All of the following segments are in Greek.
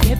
que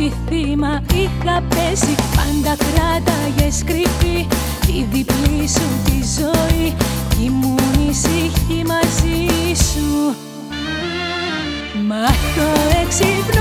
ό,τι θύμα είχα πέσει. Πάντα κράταγες κρυφή τη διπλή σου τη ζωή. Κι ήμουν ησυχή μαζί σου. Μα το έξυπνο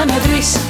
να με